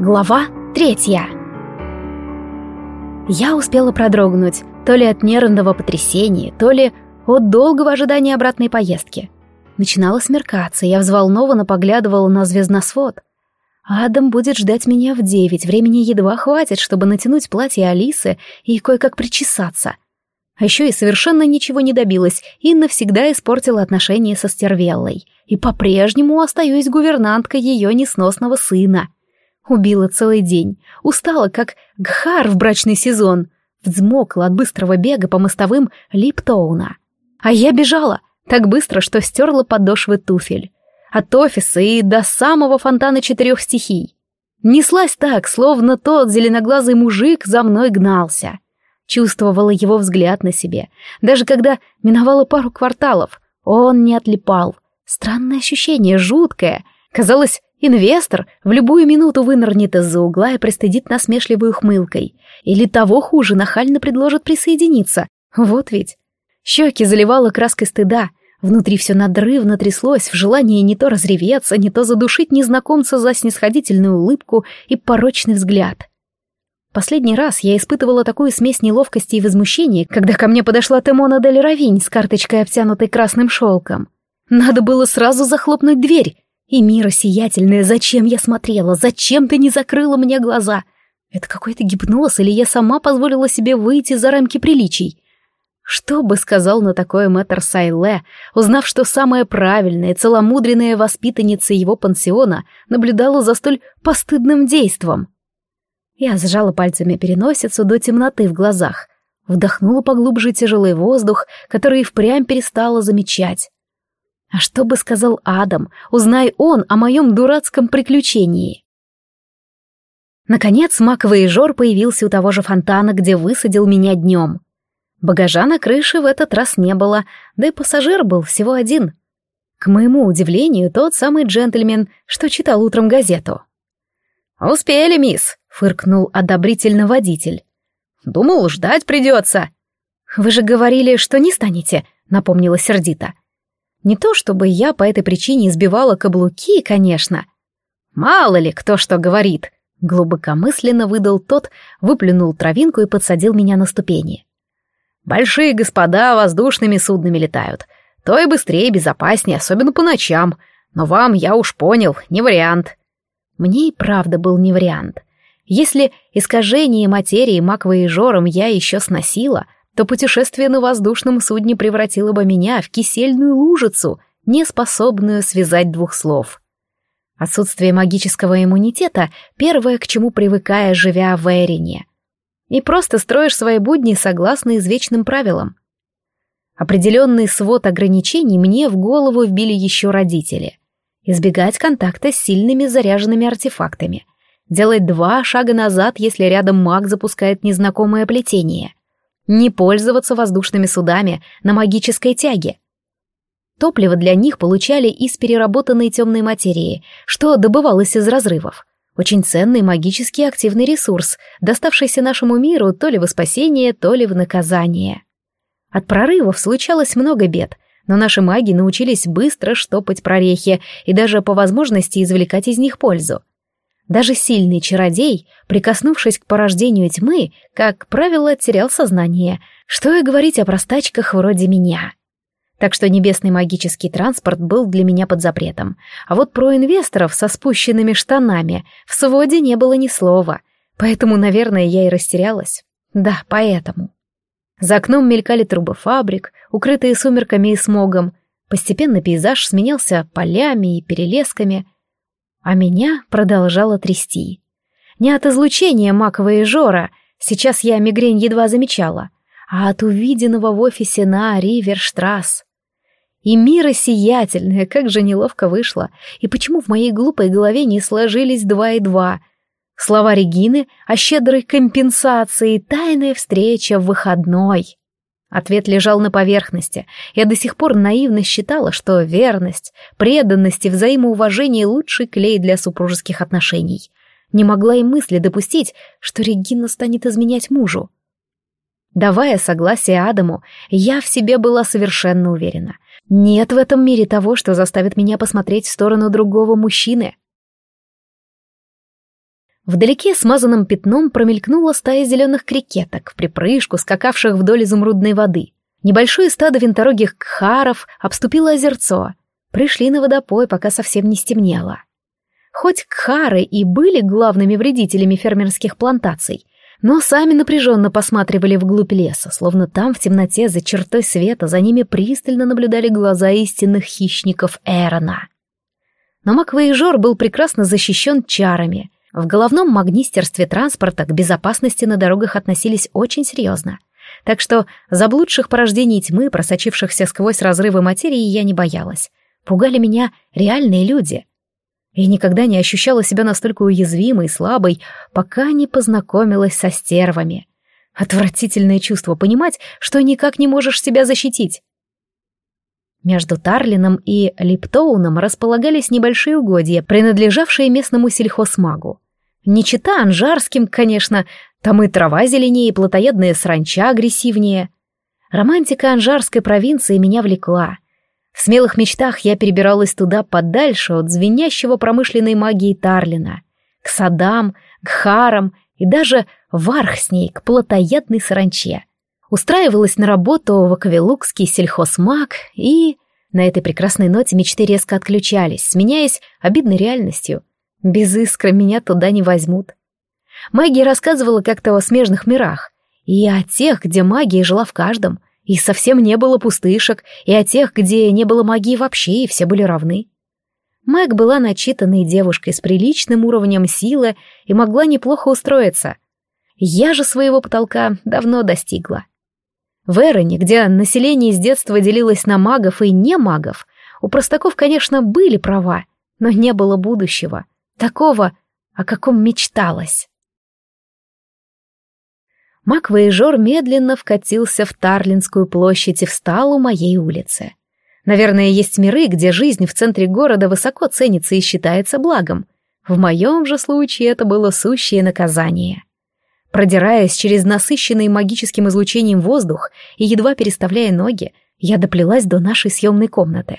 Глава третья. Я успела продрогнуть, то ли от нервного потрясения, то ли от долгого ожидания обратной поездки. Начинало смеркаться, я взволнованно поглядывала на звездносвод. Адам будет ждать меня в девять, времени едва хватит, чтобы натянуть платье Алисы и кое-как причесаться. А еще и совершенно ничего не добилась и навсегда испортила отношения со Стервеллой. И по-прежнему остаюсь гувернанткой ее несносного сына. Убила целый день, устала, как гхар в брачный сезон, взмокла от быстрого бега по мостовым Липтоуна. А я бежала так быстро, что стерла подошвы туфель. От офиса и до самого фонтана четырех стихий. Неслась так, словно тот зеленоглазый мужик за мной гнался. Чувствовала его взгляд на себе. Даже когда миновала пару кварталов, он не отлипал. Странное ощущение, жуткое. Казалось, инвестор в любую минуту вынырнет из-за угла и пристыдит насмешливой ухмылкой. Или того хуже, нахально предложит присоединиться. Вот ведь. Щеки заливала краской стыда. Внутри все надрывно тряслось в желании не то разреветься, не то задушить незнакомца за снисходительную улыбку и порочный взгляд. Последний раз я испытывала такую смесь неловкости и возмущения, когда ко мне подошла Темона Дель Равинь с карточкой, обтянутой красным шелком. Надо было сразу захлопнуть дверь. И мира сиятельная, зачем я смотрела, зачем ты не закрыла мне глаза? Это какой-то гипноз, или я сама позволила себе выйти за рамки приличий? Что бы сказал на такое мэтр Сайле, узнав, что самая правильная, целомудренная воспитанница его пансиона наблюдала за столь постыдным действом? Я сжала пальцами переносицу до темноты в глазах, вдохнула поглубже тяжелый воздух, который впрямь перестала замечать. А что бы сказал Адам, узнай он о моем дурацком приключении? Наконец маковый жор появился у того же фонтана, где высадил меня днем. Багажа на крыше в этот раз не было, да и пассажир был всего один. К моему удивлению, тот самый джентльмен, что читал утром газету. «Успели, мисс», — фыркнул одобрительно водитель. «Думал, ждать придется». «Вы же говорили, что не станете», — напомнила сердито. «Не то чтобы я по этой причине избивала каблуки, конечно. Мало ли кто что говорит», — глубокомысленно выдал тот, выплюнул травинку и подсадил меня на ступени. «Большие господа воздушными суднами летают. То и быстрее, безопаснее, особенно по ночам. Но вам, я уж понял, не вариант». Мне и правда был не вариант. Если искажение материи маквоежором я еще сносила, то путешествие на воздушном судне превратило бы меня в кисельную лужицу, не способную связать двух слов. Отсутствие магического иммунитета — первое, к чему привыкая, живя в Эрине. И просто строишь свои будни согласно извечным правилам. Определенный свод ограничений мне в голову вбили еще родители — избегать контакта с сильными заряженными артефактами, делать два шага назад, если рядом маг запускает незнакомое плетение, не пользоваться воздушными судами на магической тяге. Топливо для них получали из переработанной темной материи, что добывалось из разрывов. Очень ценный магически активный ресурс, доставшийся нашему миру то ли во спасение, то ли в наказание. От прорывов случалось много бед — но наши маги научились быстро штопать прорехи и даже по возможности извлекать из них пользу. Даже сильный чародей, прикоснувшись к порождению тьмы, как правило, терял сознание, что и говорить о простачках вроде меня. Так что небесный магический транспорт был для меня под запретом. А вот про инвесторов со спущенными штанами в своде не было ни слова. Поэтому, наверное, я и растерялась. Да, поэтому. За окном мелькали трубы фабрик, укрытые сумерками и смогом. Постепенно пейзаж сменялся полями и перелесками, а меня продолжало трясти. Не от излучения маковой жора, сейчас я мигрень едва замечала, а от увиденного в офисе на Риверштрасс. И мира сиятельная, как же неловко вышло, и почему в моей глупой голове не сложились два и два — Слова Регины о щедрой компенсации, тайная встреча в выходной. Ответ лежал на поверхности. Я до сих пор наивно считала, что верность, преданность и взаимоуважение — лучший клей для супружеских отношений. Не могла и мысли допустить, что Регина станет изменять мужу. Давая согласие Адаму, я в себе была совершенно уверена. Нет в этом мире того, что заставит меня посмотреть в сторону другого мужчины. Вдалеке смазанным пятном промелькнула стая зеленых крикеток, в припрыжку скакавших вдоль изумрудной воды. Небольшое стадо винторогих кхаров обступило озерцо. Пришли на водопой, пока совсем не стемнело. Хоть кхары и были главными вредителями фермерских плантаций, но сами напряженно посматривали вглубь леса, словно там в темноте за чертой света за ними пристально наблюдали глаза истинных хищников Эрона. Но Маквейжор был прекрасно защищен чарами. В головном магнистерстве транспорта к безопасности на дорогах относились очень серьезно. Так что заблудших порождений тьмы, просочившихся сквозь разрывы материи, я не боялась. Пугали меня реальные люди. Я никогда не ощущала себя настолько уязвимой и слабой, пока не познакомилась со стервами. Отвратительное чувство понимать, что никак не можешь себя защитить. Между Тарлином и Липтоуном располагались небольшие угодья, принадлежавшие местному сельхозмагу. Не чита анжарским, конечно, там и трава зеленее, и плотоядная сранча агрессивнее. Романтика анжарской провинции меня влекла. В смелых мечтах я перебиралась туда подальше от звенящего промышленной магии Тарлина, к садам, к харам и даже в Архсней, к плотоядной саранче. Устраивалась на работу в Акавелукский сельхозмаг и... На этой прекрасной ноте мечты резко отключались, сменяясь обидной реальностью. Без искры меня туда не возьмут. Магия рассказывала как-то о смежных мирах, и о тех, где магия жила в каждом, и совсем не было пустышек, и о тех, где не было магии вообще, и все были равны. Мэг была начитанной девушкой с приличным уровнем силы и могла неплохо устроиться. Я же своего потолка давно достигла. В Эроне, где население с детства делилось на магов и не магов, у простаков, конечно, были права, но не было будущего, такого, о каком мечталось. Маг-воежор медленно вкатился в Тарлинскую площадь и встал у моей улицы. Наверное, есть миры, где жизнь в центре города высоко ценится и считается благом. В моем же случае это было сущее наказание. Продираясь через насыщенный магическим излучением воздух и едва переставляя ноги, я доплелась до нашей съемной комнаты.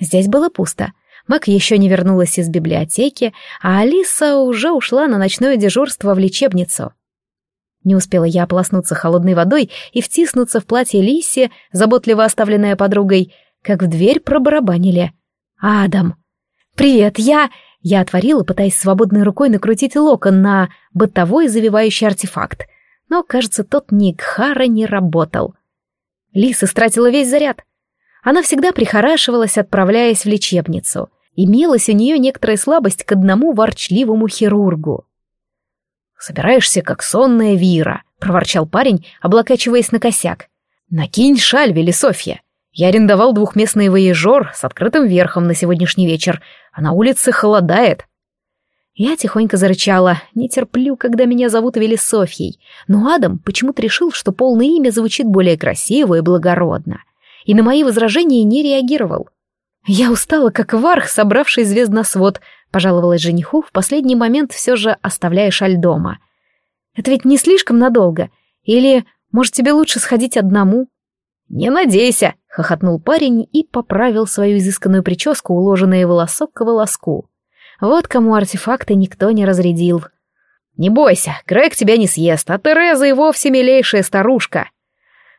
Здесь было пусто. Мак еще не вернулась из библиотеки, а Алиса уже ушла на ночное дежурство в лечебницу. Не успела я ополоснуться холодной водой и втиснуться в платье Лиси, заботливо оставленное подругой, как в дверь пробарабанили. «Адам!» «Привет, я...» Я отворила, пытаясь свободной рукой накрутить локон на бытовой завивающий артефакт. Но, кажется, тот Никхара не работал. Лиса стратила весь заряд. Она всегда прихорашивалась, отправляясь в лечебницу. Имелась у нее некоторая слабость к одному ворчливому хирургу. «Собираешься, как сонная Вира», — проворчал парень, облокачиваясь на косяк. «Накинь шаль, Велисофья. Я арендовал двухместный воежор с открытым верхом на сегодняшний вечер, а на улице холодает». Я тихонько зарычала, не терплю, когда меня зовут Велисофьей, но Адам почему-то решил, что полное имя звучит более красиво и благородно, и на мои возражения не реагировал. Я устала, как варх, собравший звездносвод, пожаловалась жениху, в последний момент все же оставляя шаль дома. «Это ведь не слишком надолго. Или, может, тебе лучше сходить одному?» «Не надейся!» — хохотнул парень и поправил свою изысканную прическу, уложенные волосок к волоску. Вот кому артефакты никто не разрядил. «Не бойся, Грег тебя не съест, а Тереза и вовсе милейшая старушка».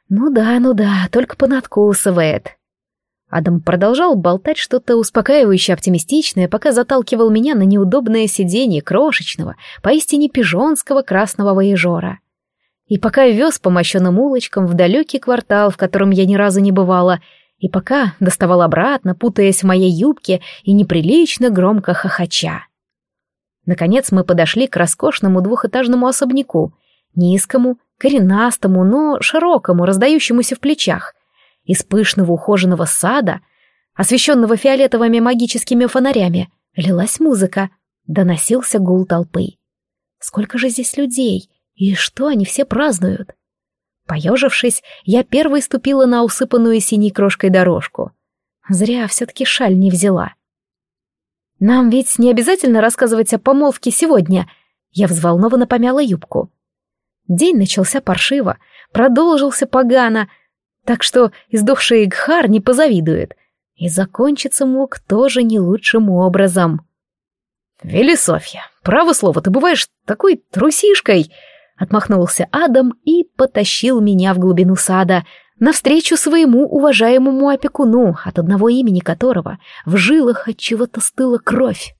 «Ну да, ну да, только понадкусывает». Адам продолжал болтать что-то успокаивающе оптимистичное, пока заталкивал меня на неудобное сиденье крошечного, поистине пижонского красного воежора. И пока вез по мощенным улочкам в далекий квартал, в котором я ни разу не бывала, и пока доставал обратно, путаясь в моей юбке и неприлично громко хохоча. Наконец мы подошли к роскошному двухэтажному особняку, низкому, коренастому, но широкому, раздающемуся в плечах, из пышного ухоженного сада, освещенного фиолетовыми магическими фонарями, лилась музыка, доносился гул толпы. Сколько же здесь людей, и что они все празднуют? Поежившись, я первой ступила на усыпанную синей крошкой дорожку. Зря все-таки шаль не взяла. «Нам ведь не обязательно рассказывать о помолвке сегодня», я взволнованно помяла юбку. День начался паршиво, продолжился погано, так что издохший Игхар не позавидует. И закончиться мог тоже не лучшим образом. «Велисофья, право слово, ты бываешь такой трусишкой!» Отмахнулся Адам и потащил меня в глубину сада, навстречу своему уважаемому опекуну, от одного имени которого в жилах от чего-то стыла кровь.